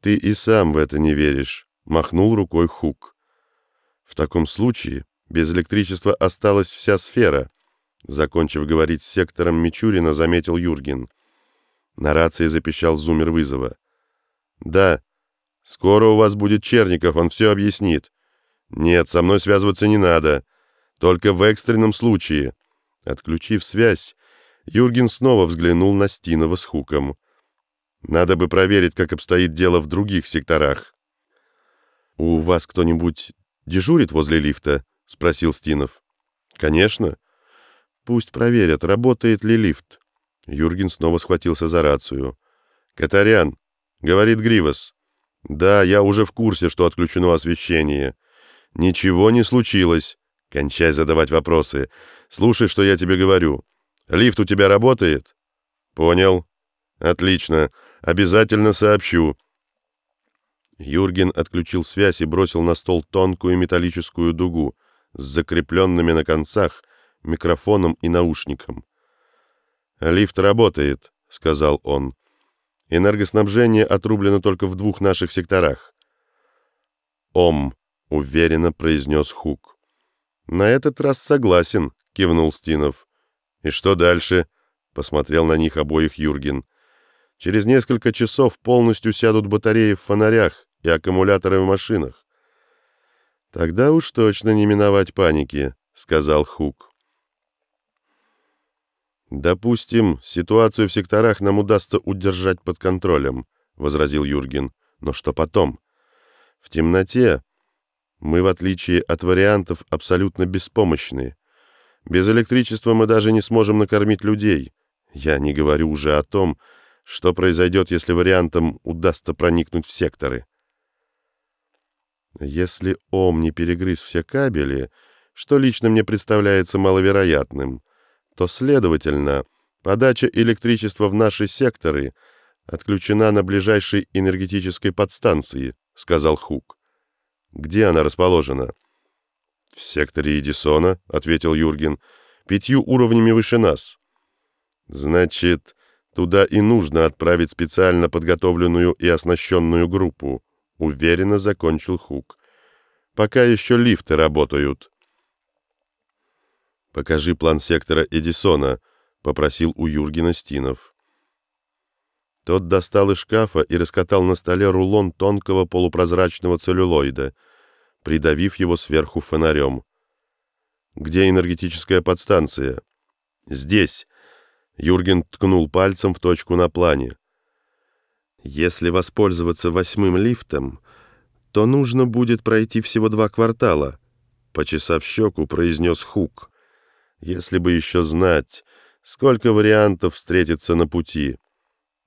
«Ты и сам в это не веришь», — махнул рукой Хук. «В таком случае без электричества осталась вся сфера», — закончив говорить с сектором Мичурина, заметил Юрген. На рации запищал зумер вызова. «Да, скоро у вас будет Черников, он все объяснит». «Нет, со мной связываться не надо. Только в экстренном случае». Отключив связь, Юрген снова взглянул на Стинова с Хуком. «Надо бы проверить, как обстоит дело в других секторах». «У вас кто-нибудь дежурит возле лифта?» — спросил Стинов. «Конечно. Пусть проверят, работает ли лифт». Юрген снова схватился за рацию. «Катарян», — говорит Гривас. «Да, я уже в курсе, что отключено освещение. Ничего не случилось. Кончай задавать вопросы. Слушай, что я тебе говорю. Лифт у тебя работает? Понял. Отлично. Обязательно сообщу. Юрген отключил связь и бросил на стол тонкую металлическую дугу с закрепленными на концах микрофоном и наушником. «Лифт работает», — сказал он. «Энергоснабжение отрублено только в двух наших секторах». «Ом», — уверенно произнес Хук. «На этот раз согласен», — кивнул Стинов. «И что дальше?» — посмотрел на них обоих Юрген. «Через несколько часов полностью сядут батареи в фонарях и аккумуляторы в машинах». «Тогда уж точно не миновать паники», — сказал Хук. «Допустим, ситуацию в секторах нам удастся удержать под контролем», — возразил Юрген. «Но что потом? В темноте мы, в отличие от вариантов, абсолютно беспомощны. Без электричества мы даже не сможем накормить людей. Я не говорю уже о том, что произойдет, если вариантам удастся проникнуть в секторы. Если Ом не перегрыз все кабели, что лично мне представляется маловероятным, то, следовательно, подача электричества в наши секторы отключена на ближайшей энергетической подстанции, сказал Хук. Где она расположена? В секторе Эдисона, ответил Юрген, пятью уровнями выше нас. Значит, туда и нужно отправить специально подготовленную и оснащенную группу, уверенно закончил Хук. Пока еще лифты работают. «Покажи план сектора Эдисона», — попросил у Юргена Стинов. Тот достал из шкафа и раскатал на столе рулон тонкого полупрозрачного целлюлоида, придавив его сверху фонарем. «Где энергетическая подстанция?» «Здесь», — Юрген ткнул пальцем в точку на плане. «Если воспользоваться восьмым лифтом, то нужно будет пройти всего два квартала», — почесав щеку, произнес Хук. «Если бы еще знать, сколько вариантов встретится на пути».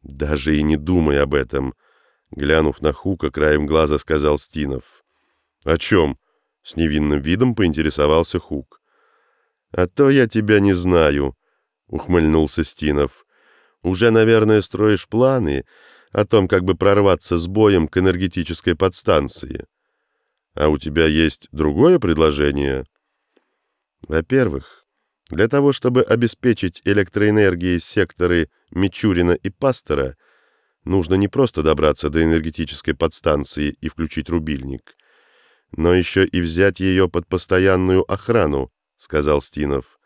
«Даже и не думай об этом», — глянув на Хука, краем глаза сказал Стинов. «О чем?» — с невинным видом поинтересовался Хук. «А то я тебя не знаю», — ухмыльнулся Стинов. «Уже, наверное, строишь планы о том, как бы прорваться с боем к энергетической подстанции. А у тебя есть другое предложение?» «Во-первых, для того, чтобы обеспечить электроэнергией секторы Мичурина и Пастора, нужно не просто добраться до энергетической подстанции и включить рубильник, но еще и взять ее под постоянную охрану, сказал Стинов.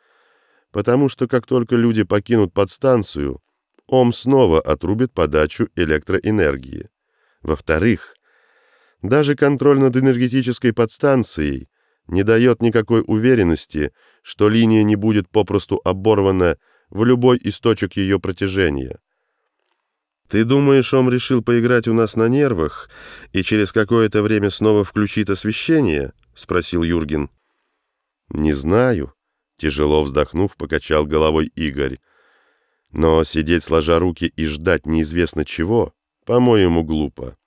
Потому что как только люди покинут подстанцию, ОМ снова отрубит подачу электроэнергии. Во-вторых, даже контроль над энергетической подстанцией не дает никакой уверенности, что линия не будет попросту оборвана в любой источек ее протяжения. «Ты думаешь, он решил поиграть у нас на нервах и через какое-то время снова включит освещение?» — спросил Юрген. «Не знаю», — тяжело вздохнув, покачал головой Игорь. «Но сидеть сложа руки и ждать неизвестно чего, по-моему, глупо.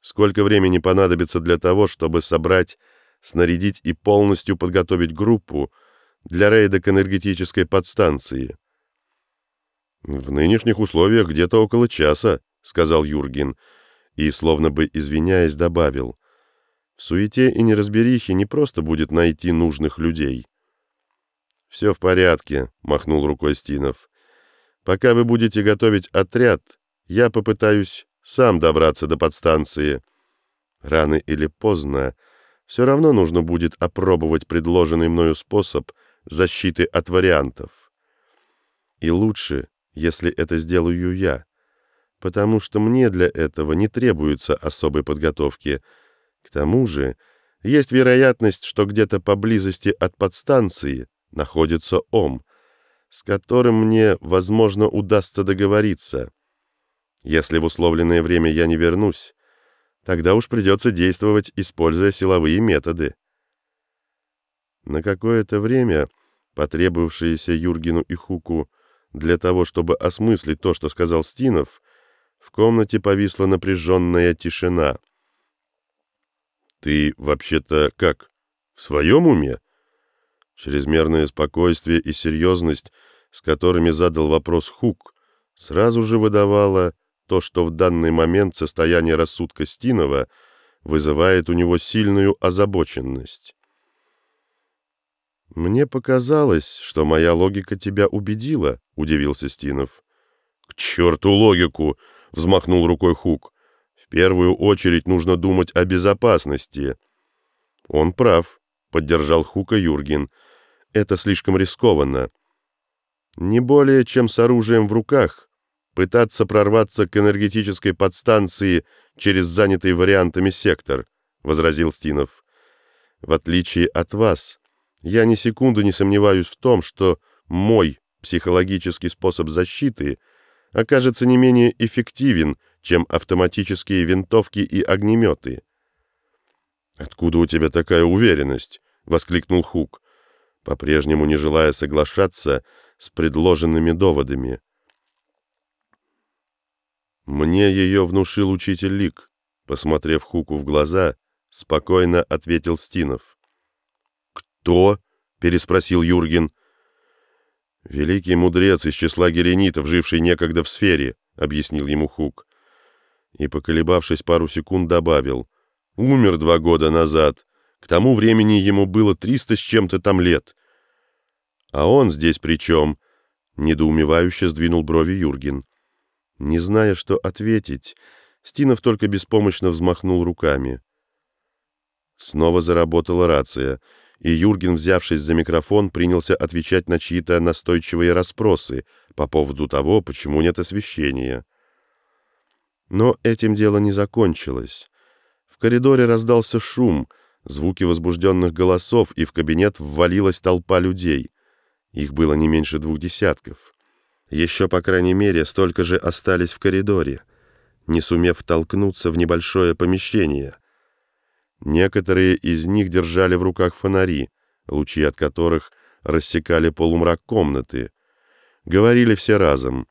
Сколько времени понадобится для того, чтобы собрать снарядить и полностью подготовить группу для рейда к энергетической подстанции. «В нынешних условиях где-то около часа», — сказал Юрген, и, словно бы извиняясь, добавил. «В суете и неразберихе не просто будет найти нужных людей». «Все в порядке», — махнул рукой Стинов. «Пока вы будете готовить отряд, я попытаюсь сам добраться до подстанции. Рано или поздно все равно нужно будет опробовать предложенный мною способ защиты от вариантов. И лучше, если это сделаю я, потому что мне для этого не требуется особой подготовки. К тому же есть вероятность, что где-то поблизости от подстанции находится Ом, с которым мне, возможно, удастся договориться. Если в условленное время я не вернусь, тогда уж придется действовать, используя силовые методы. На какое-то время, потребовавшееся Юргену и Хуку для того, чтобы осмыслить то, что сказал Стинов, в комнате повисла напряженная тишина. «Ты вообще-то как, в своем уме?» Чрезмерное спокойствие и серьезность, с которыми задал вопрос Хук, сразу же выдавало то, что в данный момент состояние рассудка Стинова вызывает у него сильную озабоченность. «Мне показалось, что моя логика тебя убедила», — удивился Стинов. «К черту логику!» — взмахнул рукой Хук. «В первую очередь нужно думать о безопасности». «Он прав», — поддержал Хука Юрген. «Это слишком рискованно. Не более, чем с оружием в руках, пытаться прорваться к энергетической подстанции через занятый вариантами сектор», — возразил Стинов. «В отличие от вас, я ни секунды не сомневаюсь в том, что мой психологический способ защиты — окажется не менее эффективен, чем автоматические винтовки и огнеметы. «Откуда у тебя такая уверенность?» — воскликнул Хук, по-прежнему не желая соглашаться с предложенными доводами. «Мне ее внушил учитель Лик», — посмотрев Хуку в глаза, спокойно ответил Стинов. «Кто?» — переспросил Юрген. «Великий мудрец из числа геренитов, живший некогда в сфере», — объяснил ему Хук. И, поколебавшись пару секунд, добавил. «Умер два года назад. К тому времени ему было триста с чем-то там лет». «А он здесь при чем?» — недоумевающе сдвинул брови Юрген. Не зная, что ответить, Стинов только беспомощно взмахнул руками. Снова заработала рация — и Юрген, взявшись за микрофон, принялся отвечать на чьи-то настойчивые расспросы по поводу того, почему нет освещения. Но этим дело не закончилось. В коридоре раздался шум, звуки возбужденных голосов, и в кабинет ввалилась толпа людей. Их было не меньше двух десятков. Еще, по крайней мере, столько же остались в коридоре, не сумев толкнуться в небольшое помещение — Некоторые из них держали в руках фонари, лучи от которых рассекали полумрак комнаты. Говорили все разом.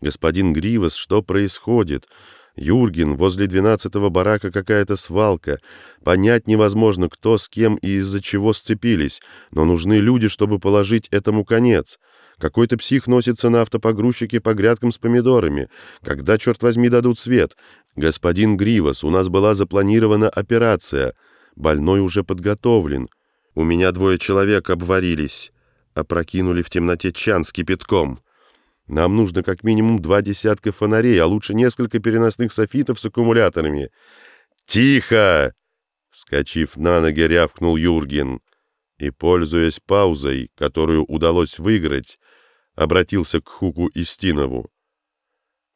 «Господин Гривас, что происходит?» «Юрген, возле двенадцатого барака какая-то свалка. Понять невозможно, кто с кем и из-за чего сцепились, но нужны люди, чтобы положить этому конец. Какой-то псих носится на автопогрузчике по грядкам с помидорами. Когда, черт возьми, дадут свет? Господин Гривас, у нас была запланирована операция. Больной уже подготовлен. У меня двое человек обварились. Опрокинули в темноте чан с кипятком. Нам нужно как минимум два десятка фонарей, а лучше несколько переносных софитов с аккумуляторами. «Тихо!» — вскочив на ноги, рявкнул Юрген. И, пользуясь паузой, которую удалось выиграть, обратился к Хуку Истинову.